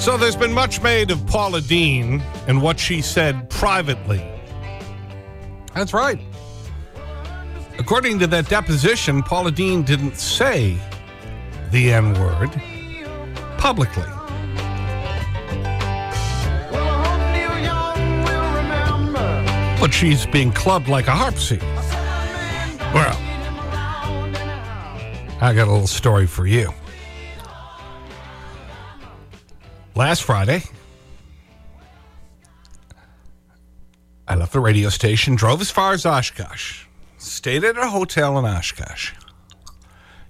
So there's been much made of Paula Deen and what she said privately. That's right. According to that deposition, Paula Deen didn't say the N word publicly. Well, I hope Neil Young will remember. But she's being clubbed like a harp seat. Well, I got a little story for you. Last Friday, I left the radio station, drove as far as Oshkosh, stayed at a hotel in Oshkosh.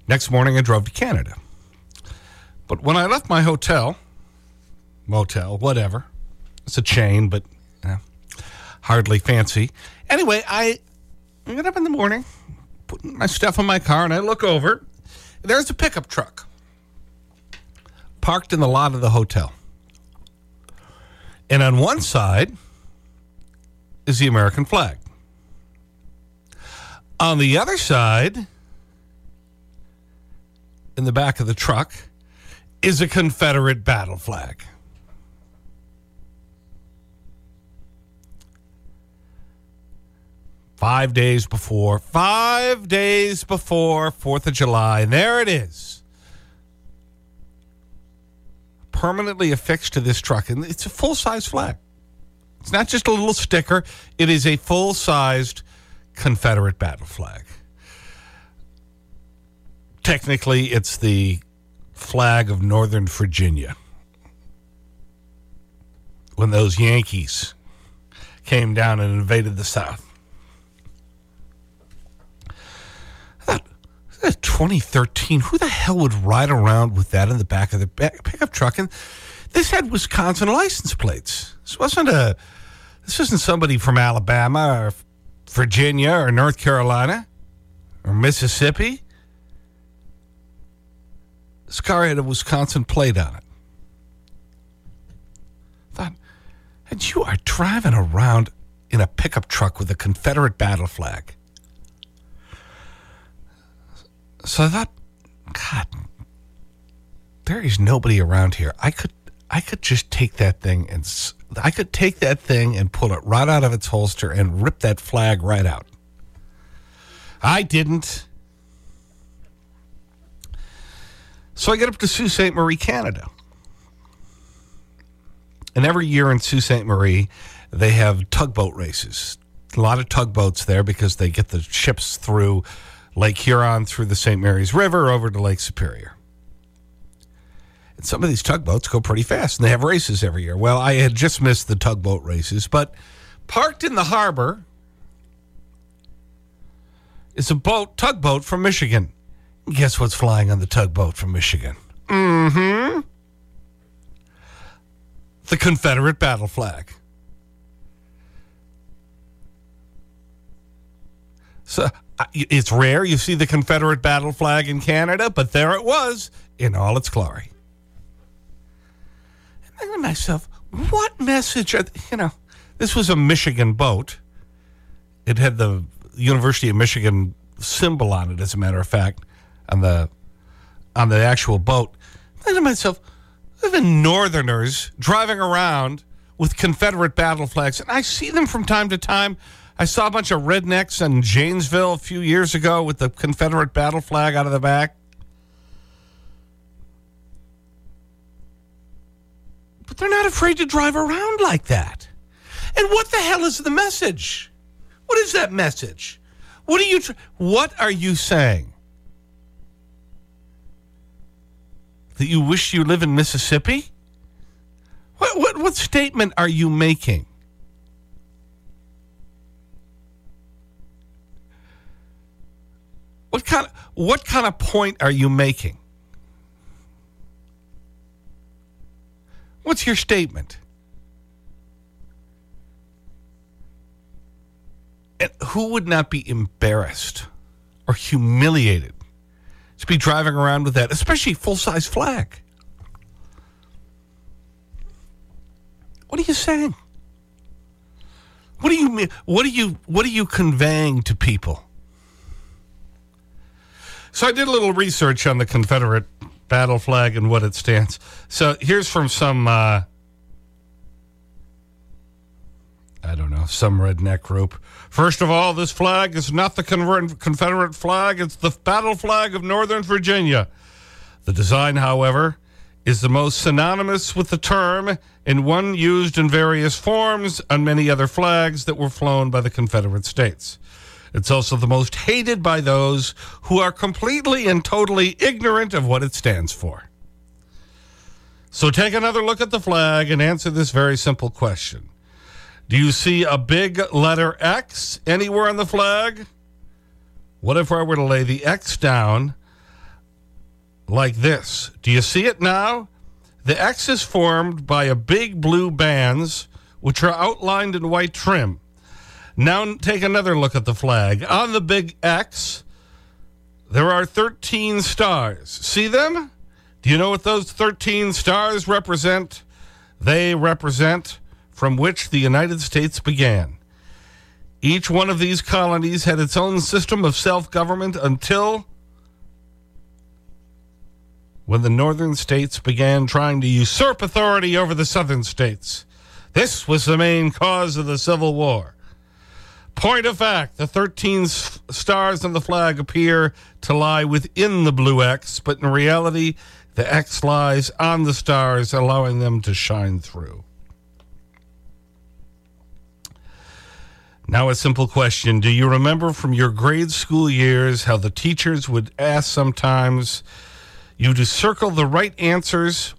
Next morning, I drove to Canada. But when I left my hotel, motel, whatever, it's a chain, but you know, hardly fancy. Anyway, I get up in the morning, put my stuff in my car, and I look over. There's a pickup truck parked in the lot of the hotel. And on one side is the American flag. On the other side, in the back of the truck, is a Confederate battle flag. Five days before, five days before 4th of July. And there it is. Permanently affixed to this truck. And it's a full size flag. It's not just a little sticker, it is a full sized Confederate battle flag. Technically, it's the flag of Northern Virginia. When those Yankees came down and invaded the South. 2013, who the hell would ride around with that in the back of the pickup truck? And this had Wisconsin license plates. This wasn't a, this isn't somebody from Alabama or Virginia or North Carolina or Mississippi. This car had a Wisconsin plate on it. Thought, and you are driving around in a pickup truck with a Confederate battle flag. So I thought, God, there is nobody around here. I could, I could just take that thing and I could take that thing and pull it right out of its holster and rip that flag right out. I didn't. So I get up to Sault Ste. Marie, Canada. And every year in Sault Ste. Marie, they have tugboat races. A lot of tugboats there because they get the ships through Lake Huron, through the St. Mary's River, over to Lake Superior. And some of these tugboats go pretty fast, and they have races every year. Well, I had just missed the tugboat races, but parked in the harbor is a boat, tugboat from Michigan. Guess what's flying on the tugboat from Michigan? Mm hmm. The Confederate battle flag. So it's rare you see the Confederate battle flag in Canada, but there it was in all its glory. And I think to myself, what message are, you know, this was a Michigan boat. It had the University of Michigan symbol on it, as a matter of fact, on the, on the actual boat. I think to myself, have Northerners driving around with Confederate battle flags, and I see them from time to time. I saw a bunch of rednecks in Janesville a few years ago with the Confederate battle flag out of the back. But they're not afraid to drive around like that. And what the hell is the message? What is that message? What are you, what are you saying? That you wish you live in Mississippi? What, what, what statement are you making? What kind, of, what kind of point are you making? What's your statement? And who would not be embarrassed or humiliated to be driving around with that, especially full-size flag? What are you saying? What do you mean? What are you, what are you conveying to people? So I did a little research on the Confederate battle flag and what it stands. So here's from some, uh, I don't know, some redneck group. First of all, this flag is not the Confederate flag, it's the battle flag of Northern Virginia. The design, however, is the most synonymous with the term and one used in various forms on many other flags that were flown by the Confederate States. It's also the most hated by those who are completely and totally ignorant of what it stands for. So take another look at the flag and answer this very simple question. Do you see a big letter X anywhere on the flag? What if I were to lay the X down like this? Do you see it now? The X is formed by a big blue bands, which are outlined in white trim. Now take another look at the flag. On the big X, there are 13 stars. See them? Do you know what those 13 stars represent? They represent from which the United States began. Each one of these colonies had its own system of self-government until when the northern states began trying to usurp authority over the southern states. This was the main cause of the Civil War. Point of fact, the 13 stars on the flag appear to lie within the blue X, but in reality, the X lies on the stars, allowing them to shine through. Now, a simple question. Do you remember from your grade school years how the teachers would ask sometimes you to circle the right answers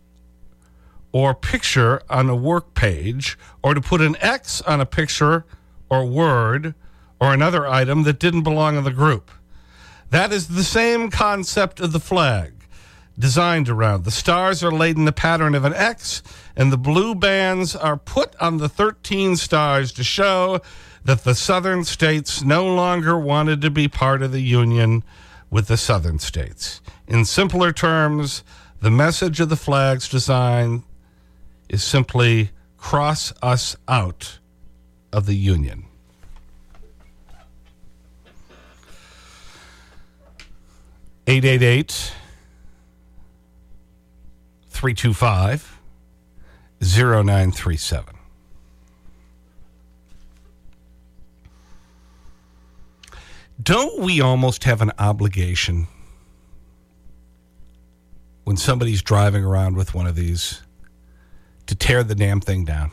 or picture on a work page, or to put an X on a picture or word or another item that didn't belong in the group. That is the same concept of the flag designed around. The stars are laid in the pattern of an X, and the blue bands are put on the 13 stars to show that the southern states no longer wanted to be part of the Union with the southern states. In simpler terms, the message of the flag's design is simply cross us out of the Union. Eight eight eight three two five zero nine three seven. Don't we almost have an obligation when somebody's driving around with one of these to tear the damn thing down?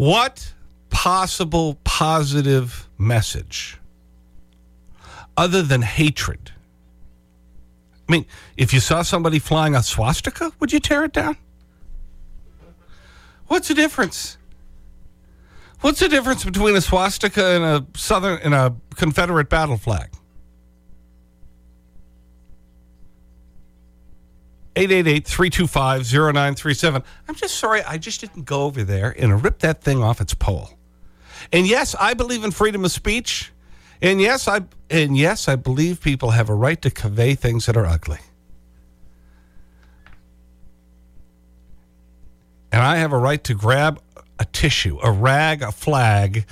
What possible positive message other than hatred? I mean, if you saw somebody flying a swastika, would you tear it down? What's the difference? What's the difference between a swastika and a southern and a Confederate battle flag? 888-325-0937. I'm just sorry I just didn't go over there and rip that thing off its pole. And yes, I believe in freedom of speech. And yes, I, and yes, I believe people have a right to convey things that are ugly. And I have a right to grab a tissue, a rag, a flag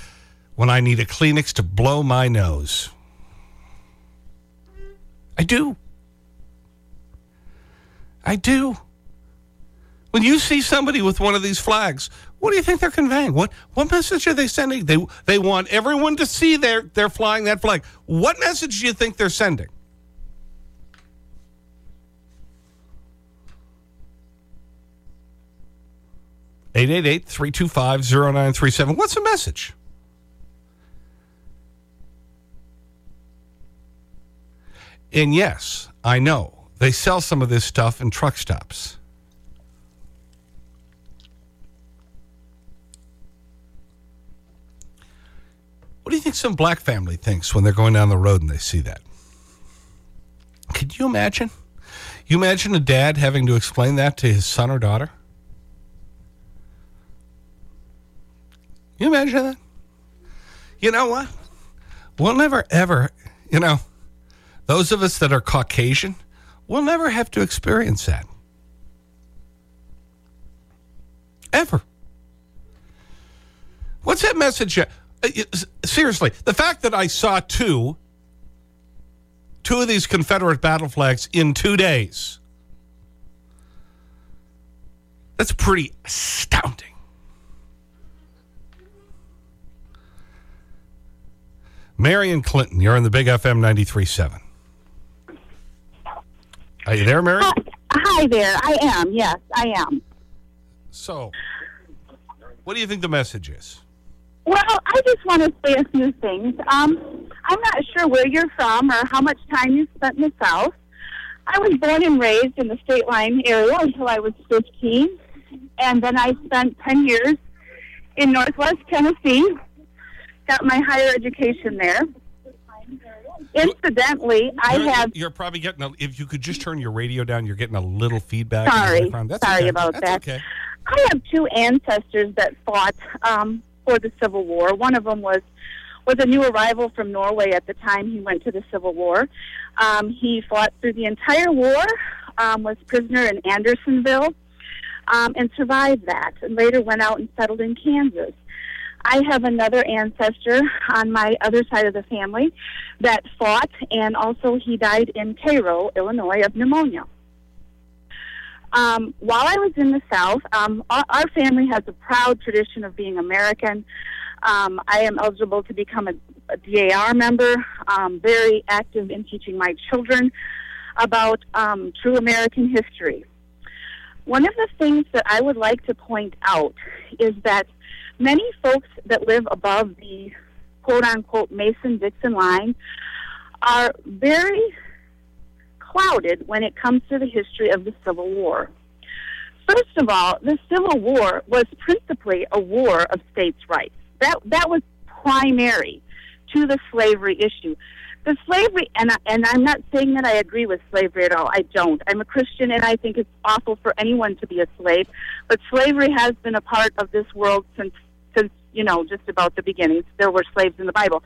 when I need a Kleenex to blow my nose. I do. I do. When you see somebody with one of these flags, what do you think they're conveying? What, what message are they sending? They, they want everyone to see they're, they're flying that flag. What message do you think they're sending? Eight eight eight three two five zero nine three seven. What's the message? And yes, I know they sell some of this stuff in truck stops. What do you think some black family thinks when they're going down the road and they see that? Could you imagine? You imagine a dad having to explain that to his son or daughter? You imagine that? You know what? We'll never, ever, you know, those of us that are Caucasian, we'll never have to experience that. Ever. What's that message? uh, Seriously, the fact that I saw two, two of these Confederate battle flags in two days, that's pretty astounding. Mary in Clinton, you're on the Big FM 93.7. Are you there, Mary? Hi there. I am. Yes, I am. So, what do you think the message is? Well, I just want to say a few things. Um, I'm not sure where you're from or how much time you spent in the South. I was born and raised in the state line area until I was 15, and then I spent 10 years in Northwest Tennessee. Got my higher education there. Incidentally, I You're- have You're probably getting, a, if you could just turn your radio down, you're getting a little feedback. Sorry. That's Sorry okay. about That's that. okay. I have two ancestors that fought um, for the Civil War. One of them was was a new arrival from Norway at the time he went to the Civil War. Um, he fought through the entire war, um, was prisoner in Andersonville, um, and survived that. And later went out and settled in Kansas. I have another ancestor on my other side of the family that fought, and also he died in Cairo, Illinois, of pneumonia. Um, while I was in the South, um, our, our family has a proud tradition of being American. Um, I am eligible to become a, a DAR member, um, very active in teaching my children about um, true American history. One of the things that I would like to point out is that many folks that live above the quote unquote Mason Dixon line are very clouded when it comes to the history of the Civil War. First of all, the Civil War was principally a war of states' rights. That that was primary to the slavery issue. The slavery, and I, and I'm not saying that I agree with slavery at all. I don't. I'm a Christian, and I think it's awful for anyone to be a slave. But slavery has been a part of this world since since you know just about the beginnings. There were slaves in the Bible,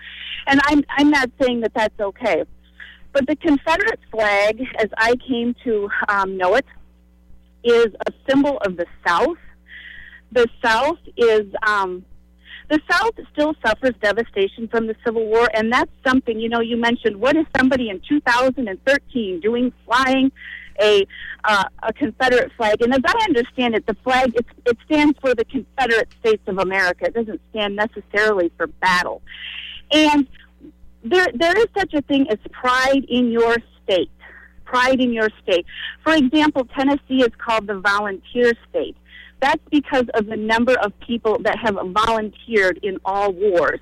and I'm I'm not saying that that's okay. But the Confederate flag, as I came to um, know it, is a symbol of the South. The South is um, the South still suffers devastation from the Civil War, and that's something you know. You mentioned what is somebody in 2013 doing, flying a uh, a Confederate flag, and as I understand it, the flag it, it stands for the Confederate States of America. It doesn't stand necessarily for battle, and there there is such a thing as pride in your state. Pride in your state. For example, Tennessee is called the volunteer state. That's because of the number of people that have volunteered in all wars.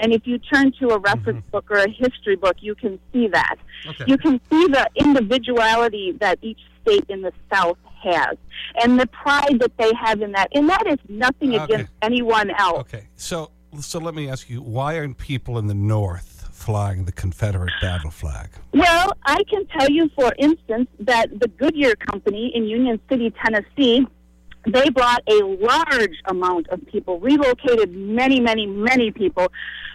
And if you turn to a reference mm-hmm. book or a history book, you can see that. Okay. You can see the individuality that each state in the South has and the pride that they have in that. And that is nothing Okay. against anyone else. Okay. So, so let me ask you, why aren't people in the North flying the Confederate battle flag? Well, I can tell you, for instance, that the Goodyear Company in Union City, Tennessee, they brought a large amount of people, relocated many, many, many people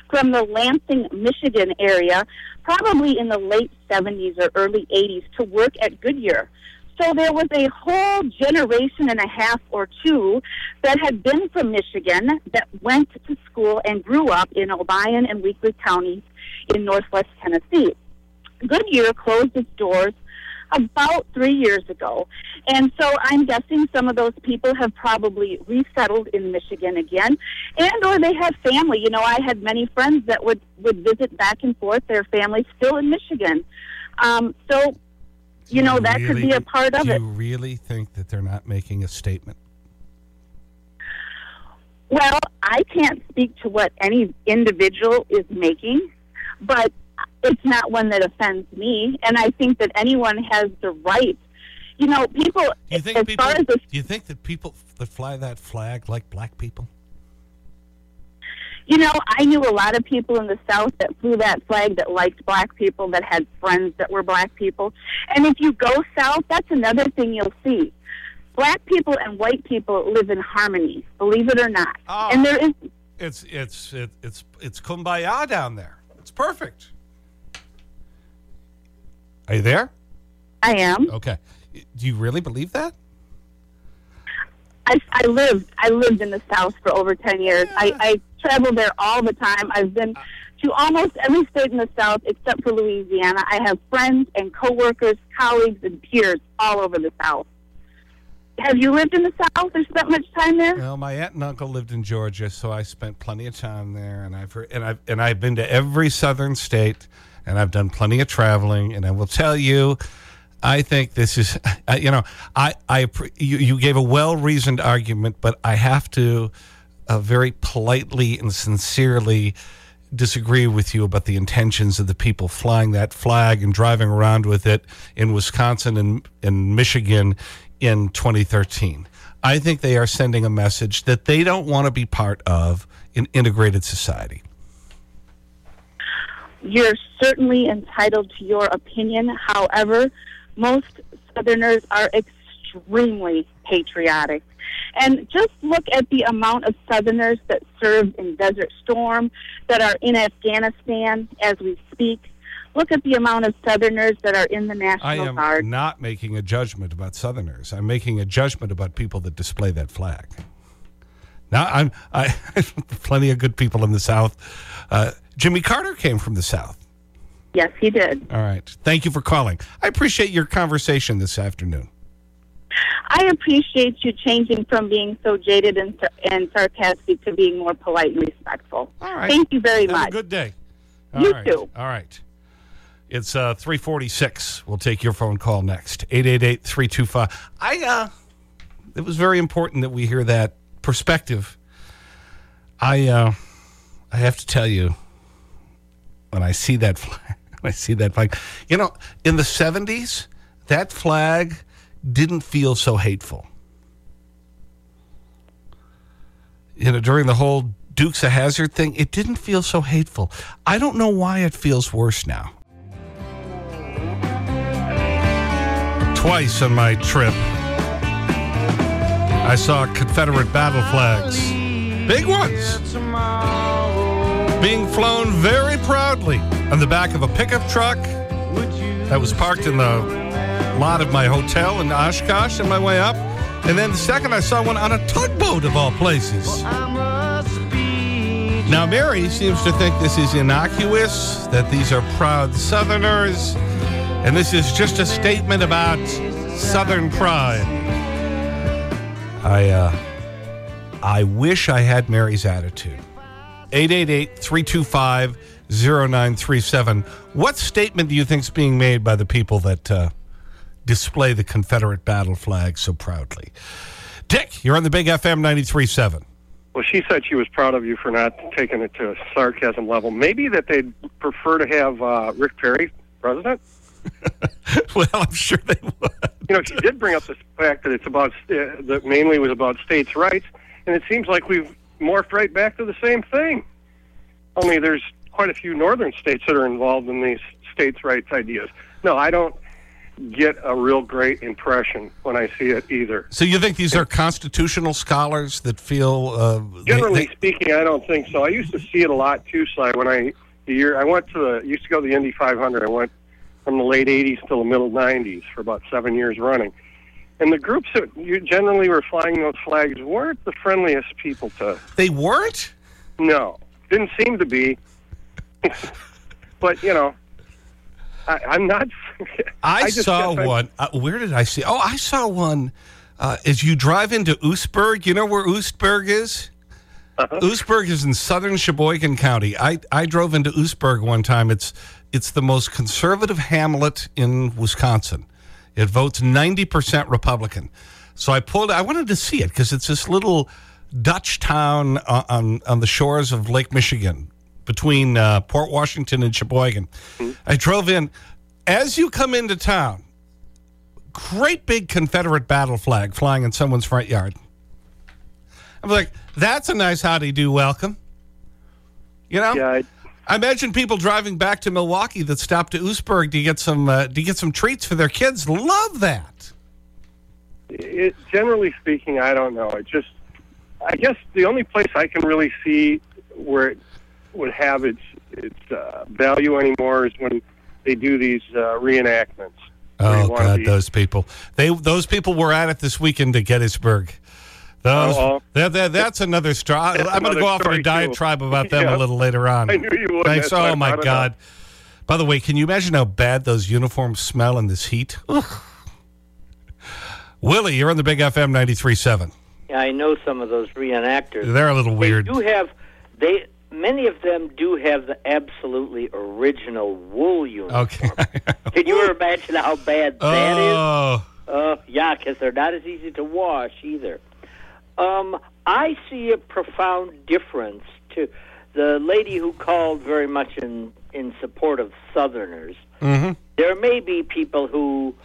from the Lansing, Michigan area, probably in the late 70s or early 80s, to work at Goodyear. So there was a whole generation and a half or two that had been from Michigan that went to school and grew up in Obion and Weakley counties in northwest Tennessee. Goodyear closed its doors about three years ago. And so I'm guessing some of those people have probably resettled in Michigan again and or they have family. You know, I had many friends that would, would visit back and forth, their family still in Michigan. Um, so, you know, that could be a part of it. do it. you really think that they're not making a statement? Well, I can't speak to what any individual is making, but it's not one that offends me. And I think that anyone has the right. You know, people, Do you think as people, far as the do you think that people that fly that flag like black people? You know, I knew a lot of people in the South that flew that flag that liked black people, that had friends that were black people. And if you go south, that's another thing you'll see. Black people and white people live in harmony, believe it or not. Oh. And there is, It's, it's, it, it's, it's kumbaya down there. It's perfect. Are you there? I am. Okay. Do you really believe that? I, I lived, I lived in the South for over 10 years. I, I travel there all the time. I've been to almost every state in the South except for Louisiana. I have friends and coworkers, colleagues, and peers all over the South. Have you lived in the South or spent much time there? Well, my aunt and uncle lived in Georgia, so I spent plenty of time there, and I've heard, and I've and I've been to every southern state, and I've done plenty of traveling, and I will tell you, I think this is, I- you know, I I you you gave a well reasoned argument, but I have to uh, very politely and sincerely disagree with you about the intentions of the people flying that flag and driving around with it in Wisconsin and, and Michigan in 2013. I think they are sending a message that they don't want to be part of an integrated society. You're certainly entitled to your opinion. However, most Southerners are extremely patriotic. And just look at the amount of Southerners that served in Desert Storm, that are in Afghanistan as we speak. Look at the amount of Southerners that are in the National Guard. I am Guard. not making a judgment about Southerners. I'm making a judgment about people that display that flag. Now, I'm, I plenty of good people in the South. Uh, Jimmy Carter came from the South. Yes, he did. All right. Thank you for calling. I appreciate your conversation this afternoon. I appreciate you changing from being so jaded and, and sarcastic to being more polite and respectful. All right. Thank you very Have much. a good day. You All right. too. All right. It's uh, 346. We'll take your phone call next. 888-325. I, uh, it was very important that we hear that perspective. I, uh, I have to tell you, when I see that flag, I see that flag, you know, in the 70s, that flag didn't feel so hateful. you know, during the whole Dukes of Hazzard thing, it didn't feel so hateful. I don't know why it feels worse now. Twice on my trip, I saw Confederate battle flags, big ones, being flown very proudly on the back of a pickup truck that was parked in the lot of my hotel in Oshkosh on my way up. And then the second I saw one on a tugboat of all places. Now, Mary seems to think this is innocuous, that these are proud Southerners, and this is just a statement about Southern pride. I, uh, I wish I had Mary's attitude. 888-325-0937. What statement do you think is being made by the people that uh, display the Confederate battle flag so proudly? Dick, you're on the Big FM 93.7. Well, she said she was proud of you for not taking it to a sarcasm level. Maybe that they'd prefer to have uh, Rick Perry president. well, I'm sure they would. You know, she did bring up the fact that it's about uh, that mainly was about states' rights, and it seems like we've morphed right back to the same thing. Only there's quite a few northern states that are involved in these states' rights ideas. No, I don't get a real great impression when I see it either. So you think these are constitutional scholars that feel... Uh, Generally they- speaking, I don't think so. I used to see it a lot too. So when I the year I went to the used to go to the Indy 500. I went from the late 80s till the middle 90s for about seven years running. And the groups that you generally were flying those flags weren't the friendliest people to. they weren't? No, didn't seem to be. but you know, I, I'm not. I, just saw I- one. Uh, where did I see? Oh, I saw one uh, as you drive into Oostburg. You know where Oostburg is? Uh-huh. Oostburg is in southern Sheboygan County. I, I drove into Oostburg one time. It's, it's the most conservative hamlet in Wisconsin. It votes 90% Republican. So I pulled, I wanted to see it because it's this little Dutch town on, on, on the shores of Lake Michigan. between uh, Port Washington and Sheboygan. I drove in. As you come into town, great big Confederate battle flag flying in someone's front yard. I'm like, that's a nice howdy do welcome. You know? Yeah, I, I imagine people driving back to Milwaukee that stopped to Oostburg to get some, uh, to get some treats for their kids love that. it, generally speaking, I don't know. It just, I guess the only place I can really see where it would have its its uh, value anymore is when they do these uh, reenactments. Oh, God, those people. They, those people were at it this weekend at Gettysburg. Those, Oh, oh. that, that, that's another story. I'm going to go off on a story, too. diatribe about them a little later on. I knew you would. Thanks. That's Oh, my God. up. By the way, can you imagine how bad those uniforms smell in this heat? Willie, you're on the Big FM 93.7. Yeah, I know some of those reenactors. They're a little weird. They do have they many of them do have the absolutely original wool uniform. Okay. Can you imagine how bad that is? oh, Uh, yeah, because they're not as easy to wash either. Um, I see a profound difference to the lady who called very much in in support of Southerners. Mm-hmm. There may be people who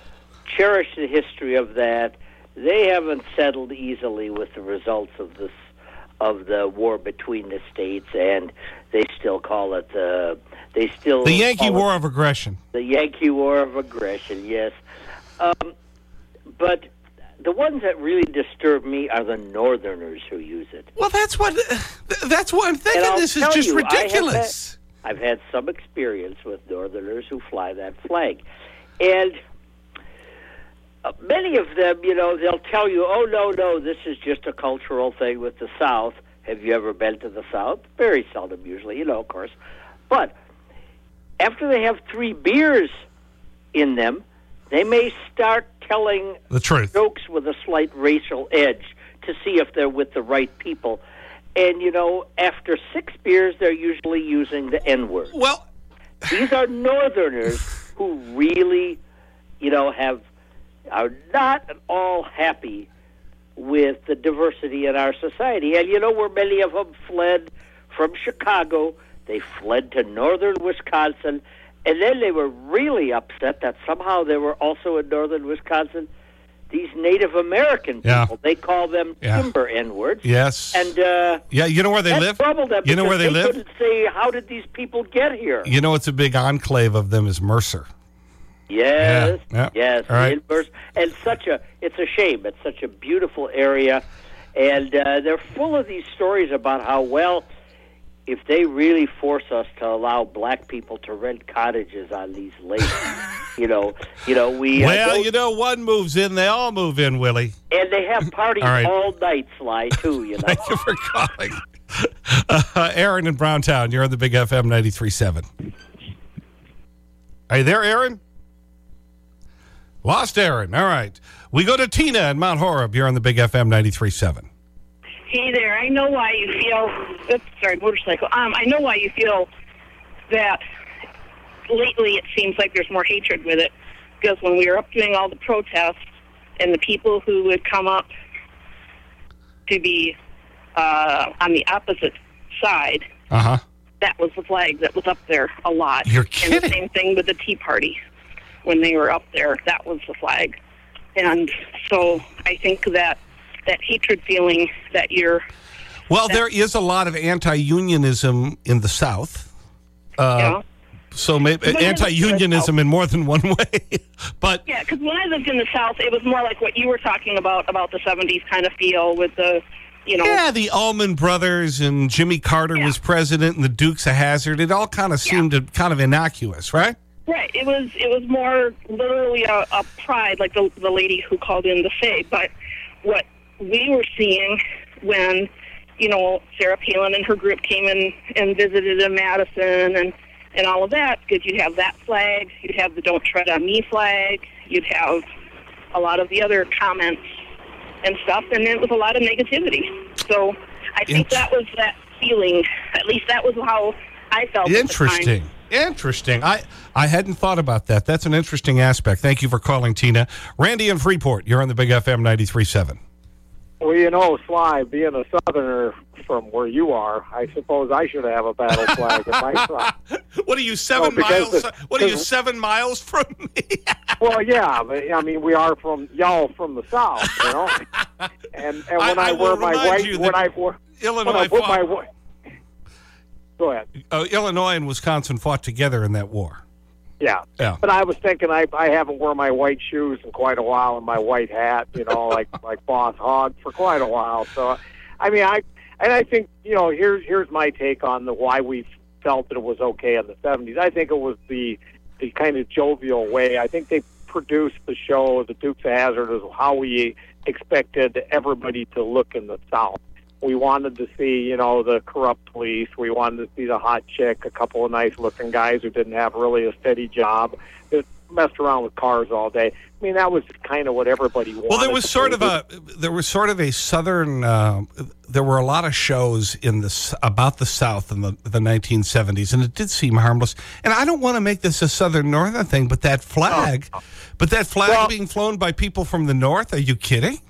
cherish the history of that. They haven't settled easily with the results of this of the war between the states, and they still call it the they still the Yankee War of Aggression. the Yankee War of Aggression, yes. Um, but the ones that really disturb me are the Northerners who use it. Well, that's what, that's what I'm thinking. This is just you, ridiculous. I've had some experience with Northerners who fly that flag, and uh, many of them, you know, they'll tell you, "Oh no, no, this is just a cultural thing with the South." Have you ever been to the South? Very seldom, usually, you know, of course. But after they have three beers in them, they may start telling The truth. jokes with a slight racial edge to see if they're with the right people. And you know, after six beers, they're usually using the N word. Well, These are Northerners who really, you know, have are not at all happy with the diversity in our society. And you know, where many of them fled from Chicago, they fled to northern Wisconsin, and then they were really upset that somehow there were also in northern Wisconsin. These Native American Yeah. people, they call them Yeah. timber N words. yes. And uh, yeah, you know where they live? troubled them You know where because they live? couldn't say, how did these people get here? You know, it's a big enclave of them is Mercer. Yes, Yeah, yeah. yes, All right. and such a it's a shame. It's such a beautiful area, and uh, they're full of these stories about how well, if they really force us to allow black people to rent cottages on these lakes, you know, you know we uh, Well, don't- you know, one moves in, they all move in, Willie. and they have parties All right. all night, Sly too. You know, Thank you for calling. Uh, Aaron in Browntown, you're on the Big FM 93.7. Are you there, Aaron? Lost Aaron. All right. We go to Tina in Mount Horeb. You're on the Big FM 93.7. Hey there, I know why you feel. Oops, sorry, motorcycle. Um, I know why you feel that lately it seems like there's more hatred with it. Because when we were up doing all the protests, and the people who would come up to be uh, on the opposite side, Uh-huh. that was the flag that was up there a lot. You're And the kidding. same thing with the Tea Party. When they were up there, that was the flag. And so I think that that hatred feeling that you're Well, there is a lot of anti-unionism in the South. Uh, know, So maybe anti-unionism in more than one way. but Yeah, because when I lived in the South, it was more like what you were talking about about the '70s kind of feel with the, you know, yeah, the Allman Brothers and Jimmy Carter Yeah. was president and the Dukes of Hazzard. It all kind of seemed to, kind of innocuous, right? right. It was it was more literally a, a pride, like the the lady who called in to say. But what we were seeing when, you know, Sarah Palin and her group came in and visited in Madison and and all of that, because you'd have that flag, you'd have the "Don't Tread on Me" flag, you'd have a lot of the other comments and stuff, and it was a lot of negativity. So I think Int- that was that feeling. At least that was how I felt. at the time. Interesting. Interesting. I, I hadn't thought about that. That's an interesting aspect. Thank you for calling, Tina. Randy in Freeport, you're on the Big FM 93.7. Well, you know, Sly, being a Southerner from where you are, I suppose I should have a battle flag in my side. What are you, seven Well, miles? the- what are you, seven miles from me? Well, yeah, but, I mean, we are from y'all from the South, you know. And and when I- I, I wear my white, when I wear, when Illinois I put my fought. Go ahead. uh, Illinois and Wisconsin fought together in that war. Yeah. Yeah. But I was thinking I I haven't worn my white shoes in quite a while and my white hat, you know, like like Boss Hogg for quite a while. So, I mean, I and I think you know here's here's my take on the why we felt that it was okay in the '70s. I think it was the the kind of jovial way. I think they produced the show, The Dukes of Hazzard, is how we expected everybody to look in the South. We wanted to see, you know, the corrupt police. We wanted to see the hot chick, a couple of nice looking guys who didn't have really a steady job, that messed around with cars all day. I mean, that was kind of what everybody wanted. Well, there was sort of a there was sort of a southern. Uh, there were a lot of shows in this about the South in the the 1970s, and it did seem harmless. And I don't want to make this a southern northern thing, but that flag, but that flag Well- being flown by people from the north. Are you kidding?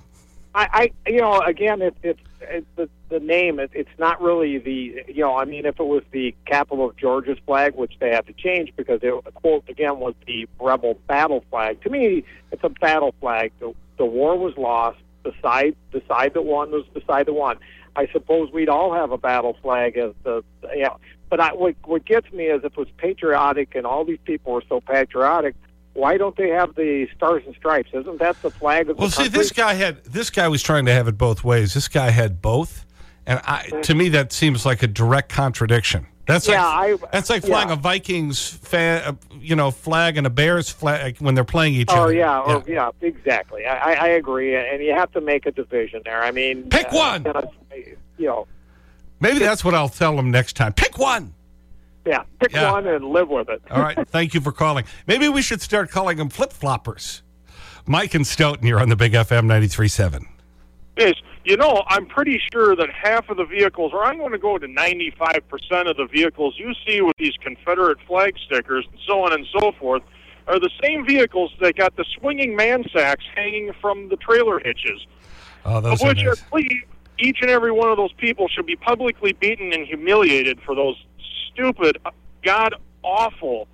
I, I, you know, again, it, it's it's the the name. It, it's not really the, you know, I mean, if it was the capital of Georgia's flag, which they had to change because it quote again was the rebel battle flag. To me, it's a battle flag. The the war was lost. The side the side that won was the side that won. I suppose we'd all have a battle flag as the, yeah. But I, what what gets me is if it was patriotic and all these people were so patriotic. Why don't they have the stars and stripes? Isn't that the flag of Well, the see, this guy had this guy was trying to have it both ways. This guy had both, and I to me that seems like a direct contradiction. That's Yeah, like I- that's like flying yeah. a Vikings fan, uh, you know, flag and a Bears flag when they're playing each other. Oh other. yeah, or, yeah, exactly. I, I I agree, and you have to make a division there. I mean, Pick uh, one. You know, Maybe that's what I'll tell them next time. Pick one. Yeah, pick Yeah. one and live with it. All right. Thank you for calling. Maybe we should start calling them flip floppers. Mike and Stoughton, you're on the Big FM 93.7. is, you know, I'm pretty sure that half of the vehicles, or I'm going to go to 95% of the vehicles you see with these Confederate flag stickers and so on and so forth, are the same vehicles that got the swinging man sacks hanging from the trailer hitches. Oh, those of are nice. each and every one of those people should be publicly beaten and humiliated for those stupid, god awful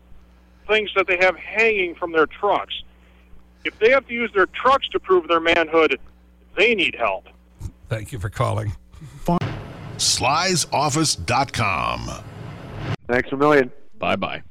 things that they have hanging from their trucks. If they have to use their trucks to prove their manhood, they need help. Thank you for calling. Slysoffice.com. Thanks a million. Bye bye.